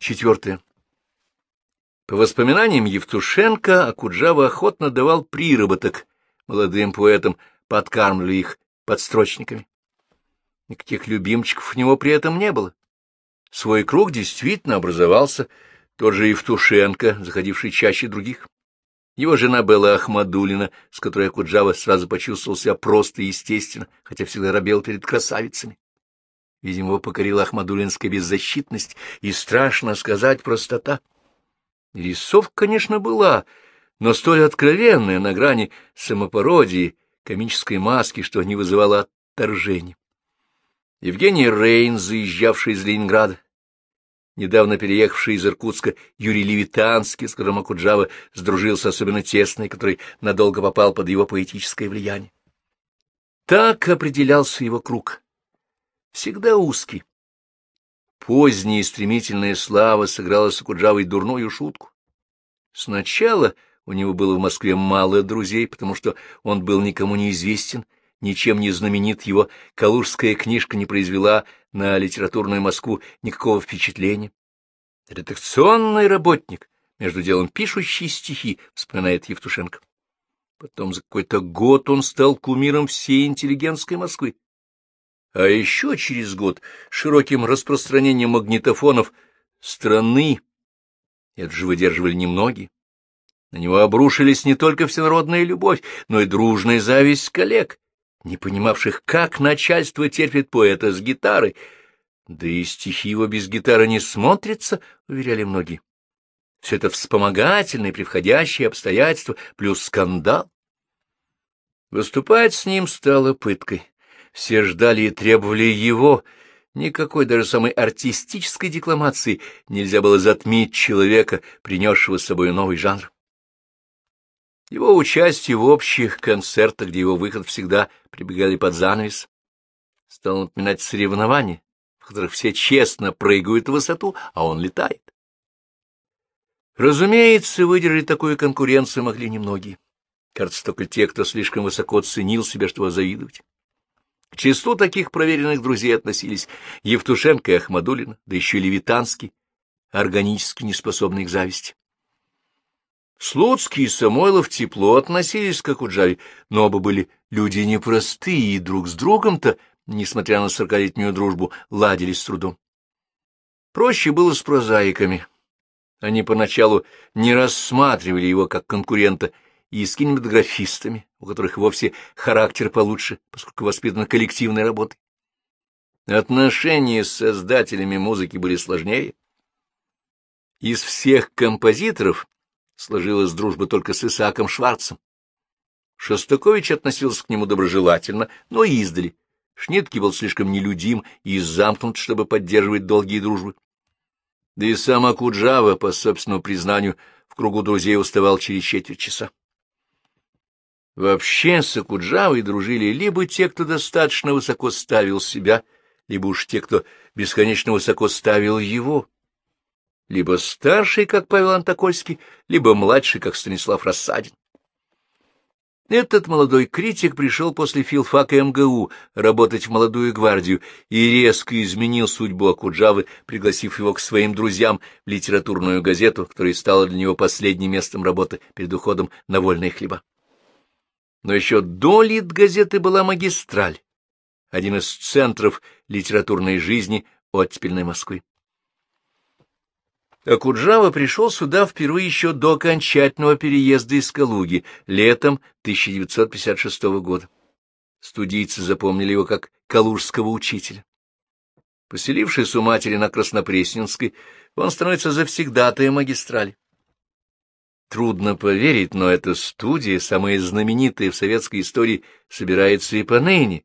Четвертое. По воспоминаниям Евтушенко, Акуджава охотно давал приработок молодым поэтам, подкармливая их подстрочниками. Никаких любимчиков у него при этом не было. Свой круг действительно образовался, тот же Евтушенко, заходивший чаще других. Его жена была Ахмадулина, с которой Акуджава сразу почувствовал себя просто и естественно, хотя всегда робел перед красавицами. Видимо, его покорила ахмадулинская беззащитность и, страшно сказать, простота. Рисовка, конечно, была, но столь откровенная на грани самопародии, комической маски, что не вызывала отторжения. Евгений Рейн, заезжавший из Ленинграда, недавно переехавший из Иркутска Юрий Левитанский, с которым Акуджава сдружился особенно тесно и который надолго попал под его поэтическое влияние. Так определялся его круг. Всегда узкий. Поздняя и стремительная слава сыграла с Акуджавой дурную шутку. Сначала у него было в Москве мало друзей, потому что он был никому неизвестен, ничем не знаменит, его калужская книжка не произвела на литературную Москву никакого впечатления. Редакционный работник, между делом пишущий стихи, вспоминает Евтушенко. Потом за какой-то год он стал кумиром всей интеллигентской Москвы. А еще через год широким распространением магнитофонов страны, это же выдерживали немногие, на него обрушились не только всенародная любовь, но и дружная зависть коллег, не понимавших, как начальство терпит поэта с гитарой. Да и стихи его без гитары не смотрятся, уверяли многие. Все это вспомогательные, превходящие обстоятельства, плюс скандал. Выступать с ним стало пыткой. Все ждали и требовали его. Никакой даже самой артистической декламации нельзя было затмить человека, принесшего с собой новый жанр. Его участие в общих концертах, где его выход всегда прибегали под занавес, стало напоминать соревнования, в которых все честно прыгают в высоту, а он летает. Разумеется, выдержать такую конкуренцию могли немногие. Кажется, только те, кто слишком высоко ценил себя, чтобы завидовать. К числу таких проверенных друзей относились Евтушенко и Ахмадулина, да еще и Левитанский, органически неспособный к зависти. Слуцкий и Самойлов тепло относились к Акуджаве, но оба были люди непростые, и друг с другом-то, несмотря на сорокалетнюю дружбу, ладились с трудом. Проще было с прозаиками. Они поначалу не рассматривали его как конкурента и с кинематографистами, у которых вовсе характер получше, поскольку воспитаны коллективной работой. Отношения с создателями музыки были сложнее. Из всех композиторов сложилась дружба только с Исааком Шварцем. Шостакович относился к нему доброжелательно, но издали. Шнитке был слишком нелюдим и замкнут, чтобы поддерживать долгие дружбы. Да и сам Акуджава, по собственному признанию, в кругу друзей уставал через четверть часа. Вообще с Акуджавой дружили либо те, кто достаточно высоко ставил себя, либо уж те, кто бесконечно высоко ставил его. Либо старший, как Павел Антокольский, либо младший, как Станислав Рассадин. Этот молодой критик пришел после филфака МГУ работать в молодую гвардию и резко изменил судьбу Акуджавы, пригласив его к своим друзьям в литературную газету, которая стала для него последним местом работы перед уходом на вольные хлеба. Но еще до газеты была магистраль, один из центров литературной жизни оттепельной Москвы. Акуджава пришел сюда впервые еще до окончательного переезда из Калуги, летом 1956 года. Студийцы запомнили его как калужского учителя. Поселившись у матери на Краснопресненской, он становится завсегдатаем магистрали. Трудно поверить, но эта студия, самая знаменитая в советской истории, собирается и поныне.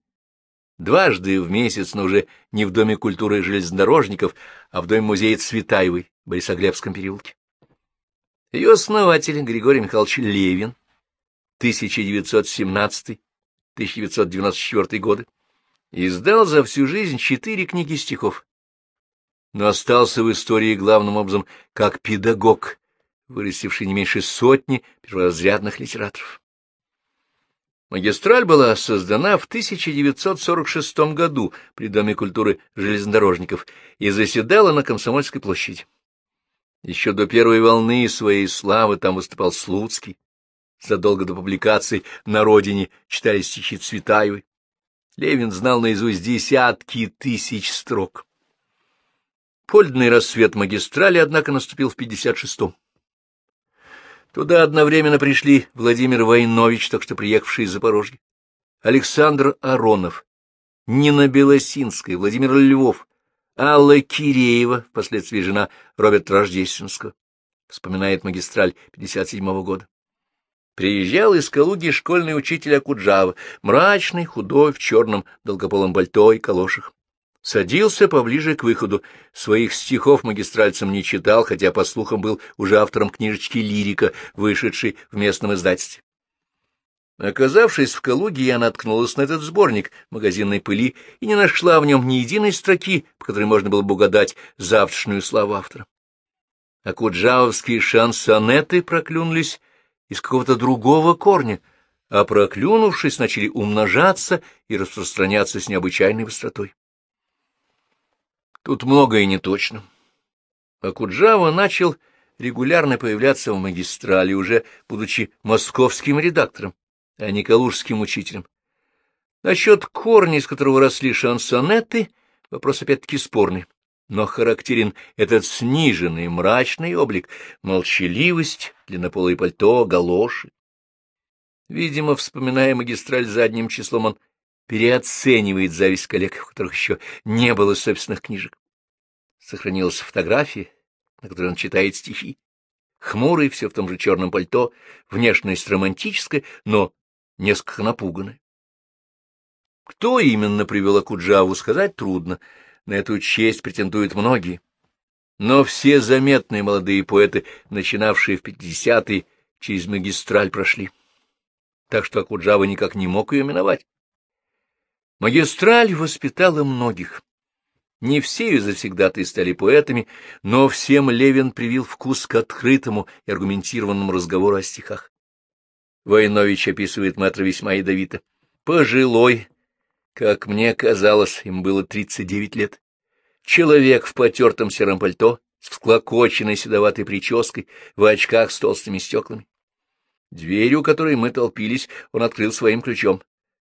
Дважды в месяц, но уже не в Доме культуры железнодорожников, а в Доме музея Цветаевой в Борисоглебском переулке. Ее основатель Григорий Михайлович Левин, 1917-1994 годы, издал за всю жизнь четыре книги стихов, но остался в истории главным образом как педагог, вырастивший не меньше сотни перворазрядных литераторов. Магистраль была создана в 1946 году при Доме культуры железнодорожников и заседала на Комсомольской площади. Еще до первой волны своей славы там выступал Слуцкий. Задолго до публикаций «На родине» читали стихи Цветаевой. Левин знал наизусть десятки тысяч строк. Польдный рассвет магистрали, однако, наступил в 56-м. Туда одновременно пришли Владимир Войнович, так что приехавший из Запорожья, Александр Аронов, Нина Белосинская, Владимир Львов, Алла Киреева, впоследствии жена Роберта Рождественского, вспоминает магистраль 57-го года. Приезжал из Калуги школьный учитель Акуджава, мрачный, худой, в черном долгополом пальто и калошах. Садился поближе к выходу. Своих стихов магистральцам не читал, хотя, по слухам, был уже автором книжечки «Лирика», вышедшей в местном издательстве. Оказавшись в Калуге, я наткнулась на этот сборник магазинной пыли и не нашла в нем ни единой строки, по которой можно было бы угадать завтрашнюю славу автора. А куджавовские шансонеты проклюнулись из какого-то другого корня, а проклюнувшись, начали умножаться и распространяться с необычайной быстротой. Тут многое не точно. Акуджава начал регулярно появляться в магистрали, уже будучи московским редактором а не калужским учителем. Насчет корня, из которого росли шансонеты, вопрос опять-таки спорный, но характерен этот сниженный мрачный облик, молчаливость, длиннополое пальто, галоши. Видимо, вспоминая магистраль задним числом, он переоценивает зависть коллег, у которых еще не было собственных книжек. Сохранилась фотография, на которой он читает стихи. Хмурый, все в том же черном пальто, внешность романтическая, но несколько напуганы. Кто именно привел Акуджаву, сказать трудно. На эту честь претендуют многие. Но все заметные молодые поэты, начинавшие в пятидесятые, через магистраль прошли. Так что Акуджава никак не мог ее миновать. Магистраль воспитала многих. Не все ее завсегдаты стали поэтами, но всем Левин привил вкус к открытому и аргументированному разговору о стихах. Войнович описывает мэтра весьма ядовито. Пожилой, как мне казалось, им было тридцать девять лет. Человек в потертом сером пальто, с всклокоченной седоватой прической, в очках с толстыми стеклами. Дверь, у которой мы толпились, он открыл своим ключом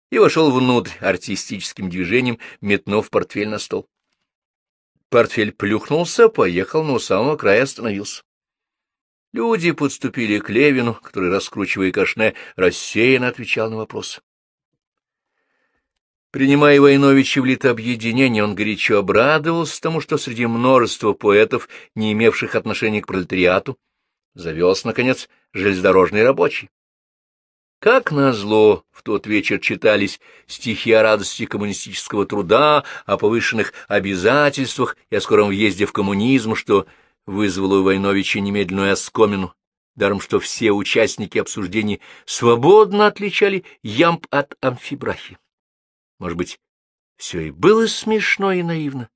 и вошел внутрь артистическим движением, метнув портфель на стол. Портфель плюхнулся, поехал, но у самого края остановился. Люди подступили к Левину, который, раскручивая кашне, рассеянно отвечал на вопросы. Принимая Войновича в литобъединение, он горячо обрадовался тому, что среди множества поэтов, не имевших отношения к пролетариату, завез, наконец, железнодорожный рабочий. Как назло, в тот вечер читались стихи о радости коммунистического труда, о повышенных обязательствах и о скором въезде в коммунизм, что вызвало у Войновича немедленную оскомину, даром что все участники обсуждений свободно отличали ямб от амфибрахи. Может быть, все и было смешно и наивно.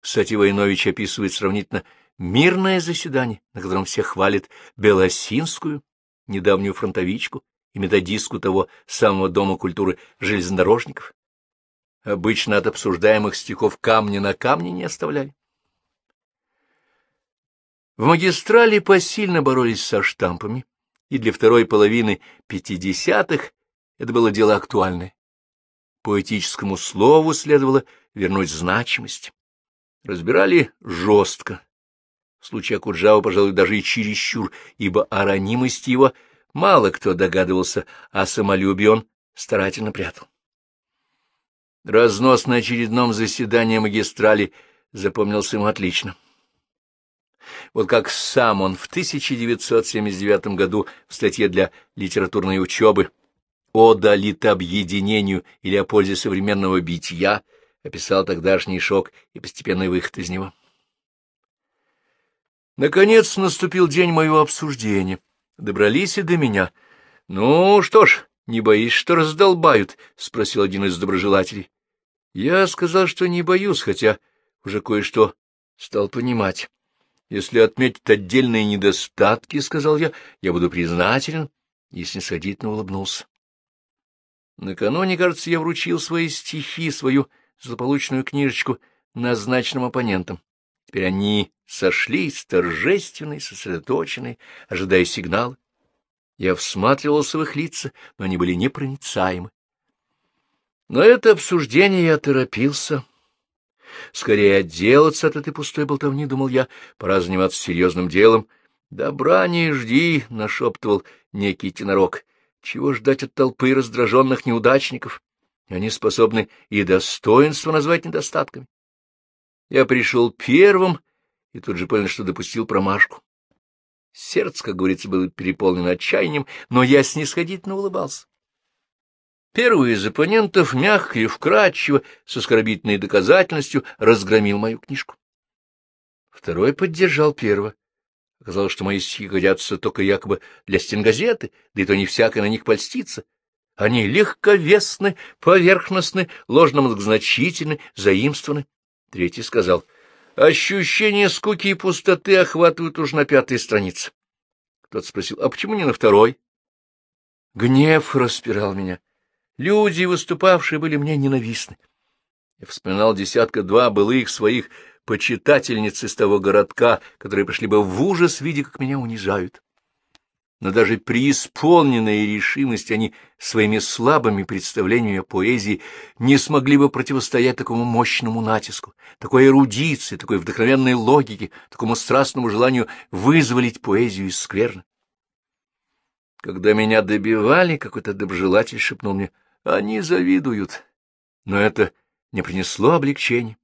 Кстати, Войнович описывает сравнительно мирное заседание, на котором все хвалят Белосинскую, недавнюю фронтовичку и методистку того самого Дома культуры железнодорожников. Обычно от обсуждаемых стихов камня на камне не оставляли. В магистрали посильно боролись со штампами, и для второй половины пятидесятых это было дело актуальное. Поэтическому слову следовало вернуть значимость. Разбирали жестко. В случае Акуджава, пожалуй, даже и чересчур, ибо о его мало кто догадывался, а самолюбие он старательно прятал. Разнос на очередном заседании магистрали запомнился ему отлично. Вот как сам он в 1979 году в статье для литературной учебы «Ода литобъединению» или о пользе современного битья описал тогдашний шок и постепенный выход из него. Наконец наступил день моего обсуждения. Добрались и до меня. — Ну что ж, не боишься, что раздолбают? — спросил один из доброжелателей. Я сказал, что не боюсь, хотя уже кое-что стал понимать. Если отметить отдельные недостатки, — сказал я, — я буду признателен, и снисходительно улыбнулся. Накануне, кажется, я вручил свои стихи, свою злополучную книжечку назначенным оппонентам. Теперь они сошлись, торжественные, сосредоточенные, ожидая сигнала. Я всматривался в их лица, но они были непроницаемы. Но это обсуждение я торопился. Скорее отделаться от этой пустой болтовни, думал я, пора заниматься серьезным делом. «Добра не жди», — нашептывал некий тенорок. «Чего ждать от толпы раздраженных неудачников? Они способны и достоинство назвать недостатками». Я пришел первым и тут же понял, что допустил промашку. Сердце, как говорится, было переполнено отчаянием, но я снисходительно улыбался. Первый из оппонентов мягко и вкрадчиво, с оскорбительной доказательностью, разгромил мою книжку. Второй поддержал первого. Оказалось, что мои стихи годятся только якобы для стенгазеты, да и то не всякой на них польстится. Они легковесны, поверхностны, ложно-многозначительны, заимствованы. Третий сказал, ощущение скуки и пустоты охватывают уж на пятой странице. Кто-то спросил, а почему не на второй? Гнев распирал меня. Люди, выступавшие, были мне ненавистны. Я вспоминал десятка-два былых своих почитательниц из того городка, которые пришли бы в ужас, видя, как меня унижают. Но даже при исполненной решимости они своими слабыми представлениями о поэзии не смогли бы противостоять такому мощному натиску, такой эрудиции, такой вдохновенной логике, такому страстному желанию вызволить поэзию из скверны. Когда меня добивали, какой-то доброжелатель шепнул мне — они завидуют, но это не принесло облегчения.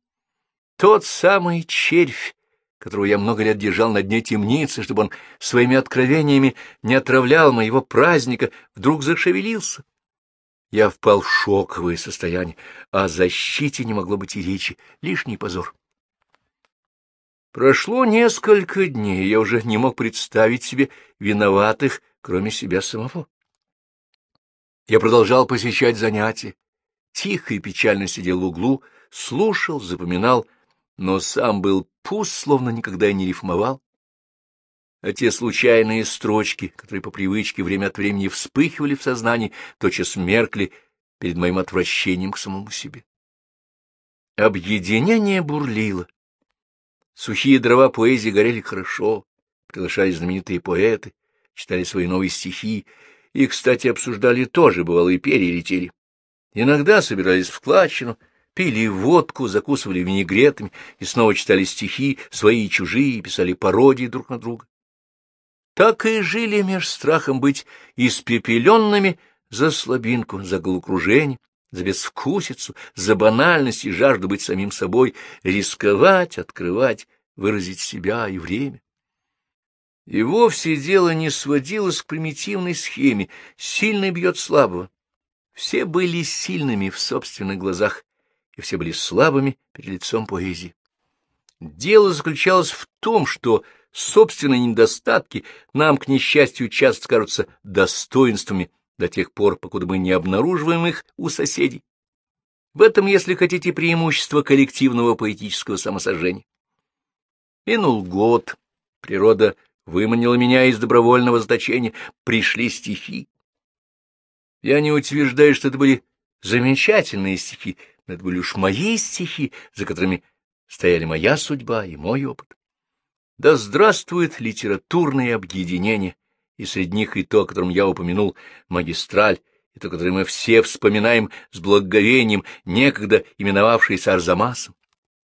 Тот самый червь, которого я много лет держал на дне темницы, чтобы он своими откровениями не отравлял моего праздника, вдруг зашевелился. Я впал в шоковое состояние, о защите не могло быть и речи, лишний позор. Прошло несколько дней, я уже не мог представить себе виноватых, кроме себя самого. Я продолжал посещать занятия, тихо и печально сидел в углу, слушал, запоминал, но сам был пуст, словно никогда и не рифмовал. А те случайные строчки, которые по привычке время от времени вспыхивали в сознании, тотчас меркли перед моим отвращением к самому себе. Объединение бурлило. Сухие дрова поэзии горели хорошо, приглашали знаменитые поэты, читали свои новые стихи, и, кстати, обсуждали тоже, бывало, и перелетели. Иногда собирались в кладчину, пили водку, закусывали винегретами и снова читали стихи, свои и чужие, писали пародии друг на друга. Так и жили меж страхом быть испепеленными за слабинку, за головокружение, за безвкусицу, за банальность и жажду быть самим собой, рисковать, открывать, выразить себя и время. И вовсе дело не сводилось к примитивной схеме «сильный бьет слабого». Все были сильными в собственных глазах, и все были слабыми перед лицом поэзии. Дело заключалось в том, что собственные недостатки нам, к несчастью, часто кажутся достоинствами до тех пор, покуда мы не обнаруживаем их у соседей. В этом, если хотите, преимущество коллективного поэтического самосожжения. Минул год, природа выманила меня из добровольного заточения, пришли стихи. Я не утверждаю, что это были замечательные стихи, но это были уж мои стихи, за которыми стояли моя судьба и мой опыт. Да здравствует литературное объединение, и среди них и то, о котором я упомянул, магистраль, и то, которое мы все вспоминаем с благоговением, некогда именовавшееся Арзамасом.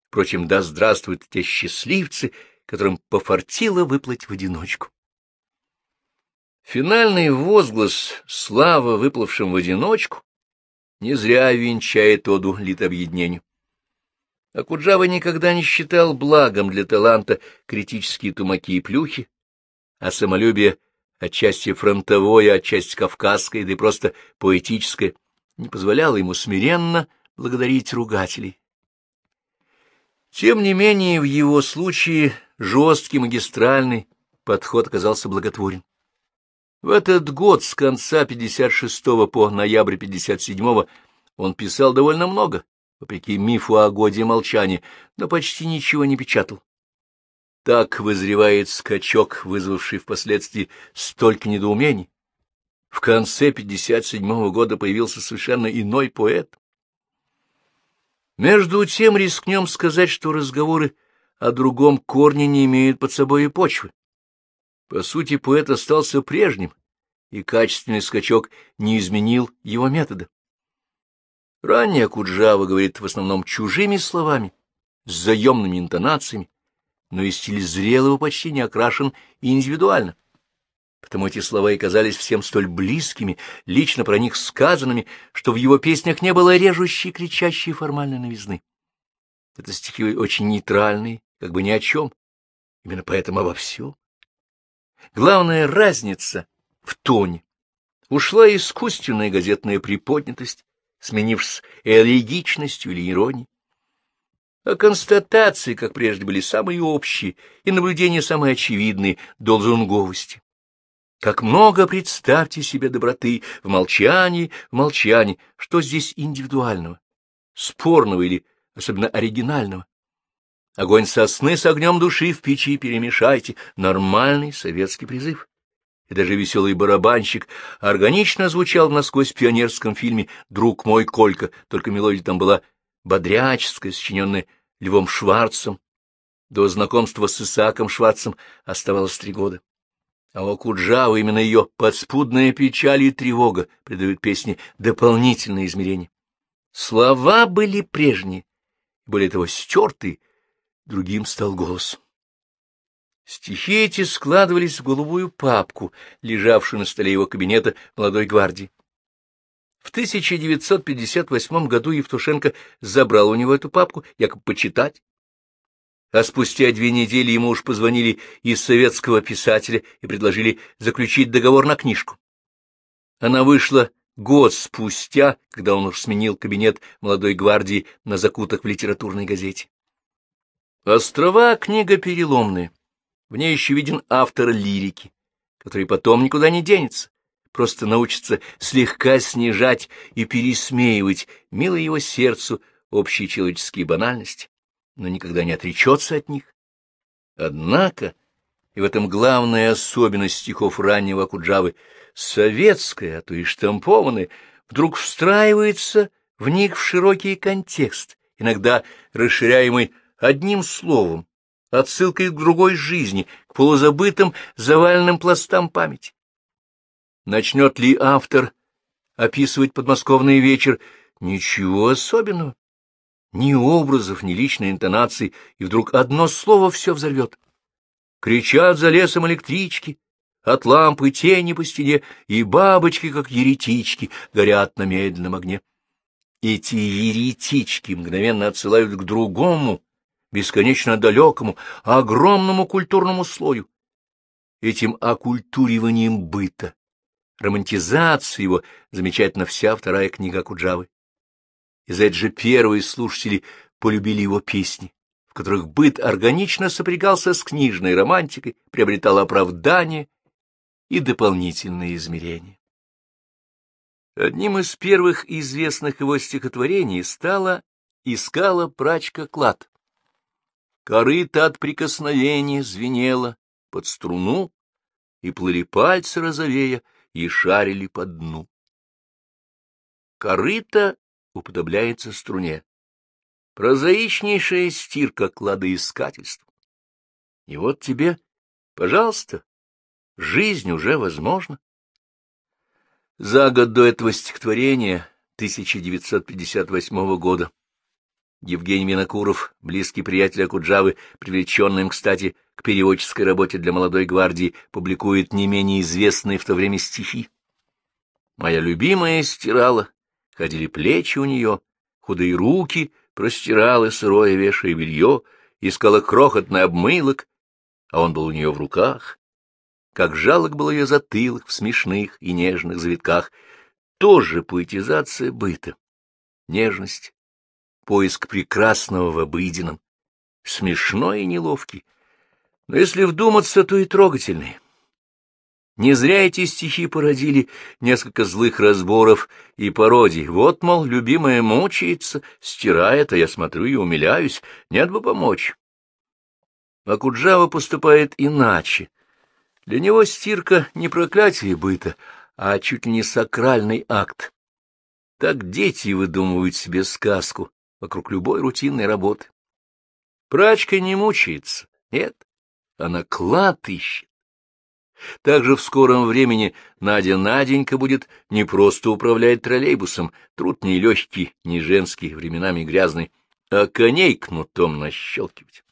Впрочем, да здравствуют те счастливцы, которым пофартило выплыть в одиночку. Финальный возглас «Слава выплывшим в одиночку» не зря венчает оду литобъединению. Акуджава никогда не считал благом для таланта критические тумаки и плюхи, а самолюбие отчасти фронтовое, отчасти кавказское, да и просто поэтическое, не позволяло ему смиренно благодарить ругателей. Тем не менее, в его случае жесткий магистральный подход оказался благотворен. В этот год с конца 56 по ноябрь 57 он писал довольно много, вопреки мифу о годе молчания, но почти ничего не печатал. Так вызревает скачок, вызвавший впоследствии столько недоумений. В конце 57 года появился совершенно иной поэт. Между тем рискнем сказать, что разговоры о другом корне не имеют под собой и почвы. По сути, поэт остался прежним, и качественный скачок не изменил его метода. Ранее Куджава говорит в основном чужими словами, с заемными интонациями, но и стиль зрелого почти не окрашен индивидуально. Потому эти слова и казались всем столь близкими, лично про них сказанными, что в его песнях не было режущей, кричащей формальной новизны. Это стихи очень нейтральные, как бы ни о чем. Именно поэтому обо всем. Главная разница в тоне. Ушла искусственная газетная приподнятость, сменившись элегичностью или иронией. А констатации, как прежде, были самые общие, и наблюдения самые очевидные, до лжунговости. Как много, представьте себе, доброты в молчании, в молчании, что здесь индивидуального, спорного или особенно оригинального. Огонь сосны с огнем души в печи перемешайте — нормальный советский призыв. И даже веселый барабанщик органично звучал в насквозь пионерском фильме «Друг мой Колька», только мелодия там была бодряческая, сочиненная Львом Шварцем. До знакомства с Исааком Шварцем оставалось три года. А у Куджавы именно ее подспудная печаль и тревога придают песне дополнительное измерение. Слова были прежние, более того, стертые, другим стал голос. Стихи эти складывались в голубую папку, лежавшую на столе его кабинета молодой гвардии. В 1958 году Евтушенко забрал у него эту папку, якобы почитать. А спустя две недели ему уж позвонили из советского писателя и предложили заключить договор на книжку. Она вышла год спустя, когда он уж сменил кабинет молодой гвардии на закуток в литературной газете. «Острова» — книга переломная. В ней еще виден автор лирики, который потом никуда не денется просто научится слегка снижать и пересмеивать мило его сердцу общие человеческие банальности, но никогда не отречется от них. Однако, и в этом главная особенность стихов раннего Акуджавы, советская, а то и штампованная, вдруг встраивается в них в широкий контекст, иногда расширяемый одним словом, отсылкой к другой жизни, к полузабытым заваленным пластам памяти. Начнет ли автор описывать подмосковный вечер? Ничего особенного. Ни образов, ни личной интонации, и вдруг одно слово все взорвет. Кричат за лесом электрички, от лампы тени по стене, и бабочки, как еретички, горят на медленном огне. Эти еретички мгновенно отсылают к другому, бесконечно далекому, огромному культурному слою. Этим окультуриванием быта, романтизацию его замечательно вся вторая книга Куджавы. И за это же первые слушатели полюбили его песни, в которых быт органично сопрягался с книжной романтикой, приобретал оправдание и дополнительные измерения. Одним из первых известных его стихотворений стала «Искала прачка клад». Корыто от прикосновения звенело под струну, и плыли пальцы розовея, и шарили по дну. Корыто уподобляется струне. Прозаичнейшая стирка кладоискательства. И вот тебе, пожалуйста, жизнь уже возможна. За год до этого стихотворения 1958 года Евгений Винокуров, близкий приятель Акуджавы, привлеченный кстати, к переводческой работе для молодой гвардии, публикует не менее известные в то время стихи. «Моя любимая стирала, ходили плечи у нее, худые руки простирала сырое вешая белье, искала крохотный обмылок, а он был у нее в руках. Как жалок был ее затылок в смешных и нежных завитках, тоже поэтизация быта, нежность, поиск прекрасного в обыденном, смешной и неловкий, но если вдуматься, то и трогательный. Не зря эти стихи породили несколько злых разборов и пародий. Вот, мол, любимая мучается, стирает, а я смотрю и умиляюсь, нет бы помочь. А Куджава поступает иначе. Для него стирка не проклятие быта, а чуть ли не сакральный акт. Так дети выдумывают себе сказку, вокруг любой рутинной работы. Прачка не мучается, нет, она клад ищет. Также в скором времени Надя Наденька будет не просто управлять троллейбусом, труд не легкий, не женский, временами грязный, а коней кнутом нащелкивать.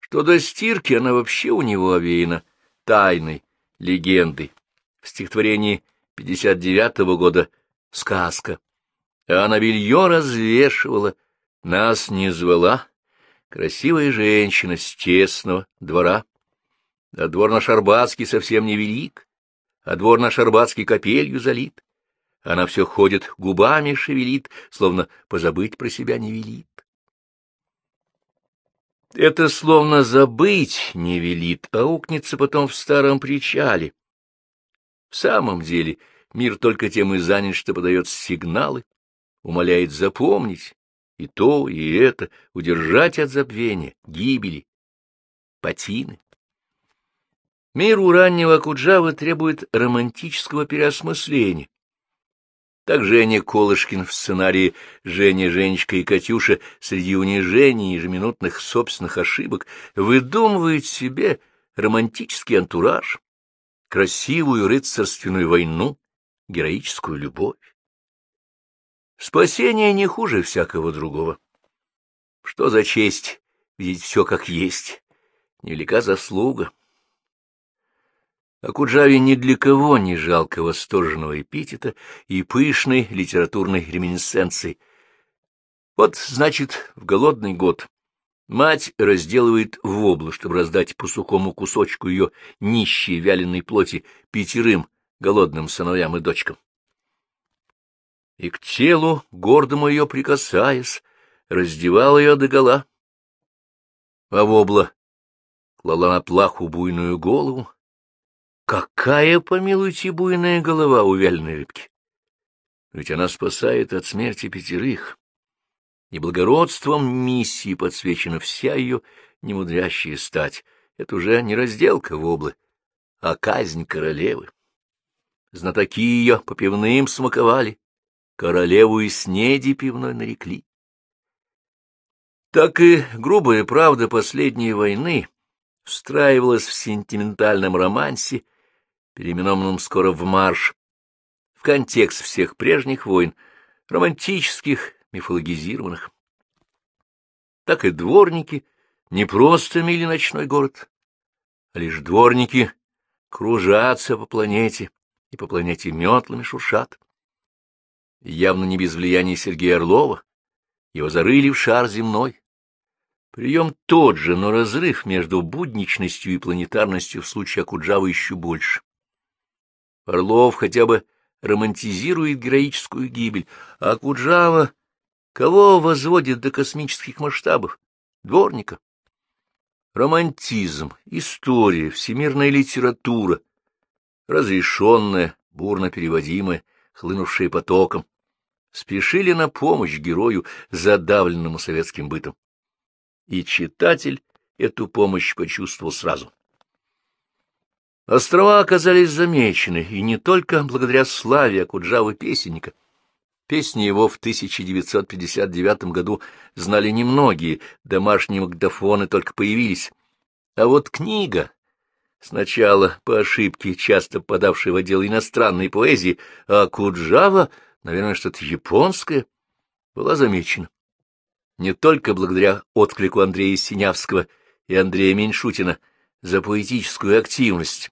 Что до стирки, она вообще у него овеяна тайной, легендой. В стихотворении 59-го года «Сказка». А она белье развешивала, нас не звала, красивая женщина с тесного двора. А двор наш Арбатский совсем не велик, а двор наш Арбатский капелью залит. Она все ходит, губами шевелит, словно позабыть про себя не велит. Это словно забыть не велит, а укнется потом в старом причале. В самом деле мир только тем и занят, что подает сигналы, умоляет запомнить и то, и это, удержать от забвения, гибели, патины. Мир у раннего Куджавы требует романтического переосмысления. Так Женя Колышкин в сценарии «Женя, Женечка и Катюша» среди унижений и ежеминутных собственных ошибок выдумывает себе романтический антураж, красивую рыцарственную войну, героическую любовь. Спасение не хуже всякого другого. Что за честь видеть все как есть, невелика заслуга. А Куджаве ни для кого не жалко восторженного эпитета и пышной литературной реминесценции. Вот, значит, в голодный год мать разделывает воблу, чтобы раздать по сухому кусочку ее нищей вяленой плоти пятерым голодным сыновьям и дочкам. И к телу, гордому ее прикасаясь, раздевал ее догола. А вобла клала на плаху буйную голову, Какая, помилуйте, буйная голова у вяленой рыбки! Ведь она спасает от смерти пятерых. И благородством миссии подсвечена вся ее немудрящая стать. Это уже не разделка воблы, а казнь королевы. Знатоки ее по пивным смаковали, королеву и снеди пивной нарекли. Так и грубая правда последней войны встраивалась в сентиментальном романсе переименованном скоро в марш, в контекст всех прежних войн, романтических, мифологизированных. Так и дворники не просто мили ночной город, а лишь дворники кружатся по планете и по планете метлами шуршат. Явно не без влияния Сергея Орлова, его зарыли в шар земной. Прием тот же, но разрыв между будничностью и планетарностью в случае Акуджавы еще больше. Орлов хотя бы романтизирует героическую гибель, а Куджава кого возводит до космических масштабов? Дворника. Романтизм, история, всемирная литература, разрешенная, бурно переводимая, хлынувшая потоком, спешили на помощь герою, задавленному советским бытом. И читатель эту помощь почувствовал сразу. Острова оказались замечены, и не только благодаря славе Акуджавы песенника. Песни его в 1959 году знали немногие, домашние магнитофоны только появились. А вот книга, сначала по ошибке, часто подавшая в отдел иностранной поэзии, а Куджава, наверное, что-то японское, была замечена. Не только благодаря отклику Андрея Синявского и Андрея Меньшутина за поэтическую активность,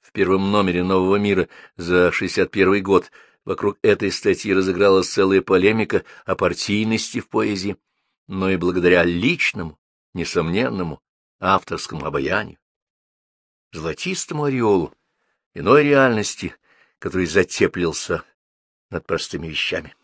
в первом номере «Нового мира» за 61 год вокруг этой статьи разыгралась целая полемика о партийности в поэзии, но и благодаря личному, несомненному, авторскому обаянию, золотистому ореолу, иной реальности, который затеплился над простыми вещами.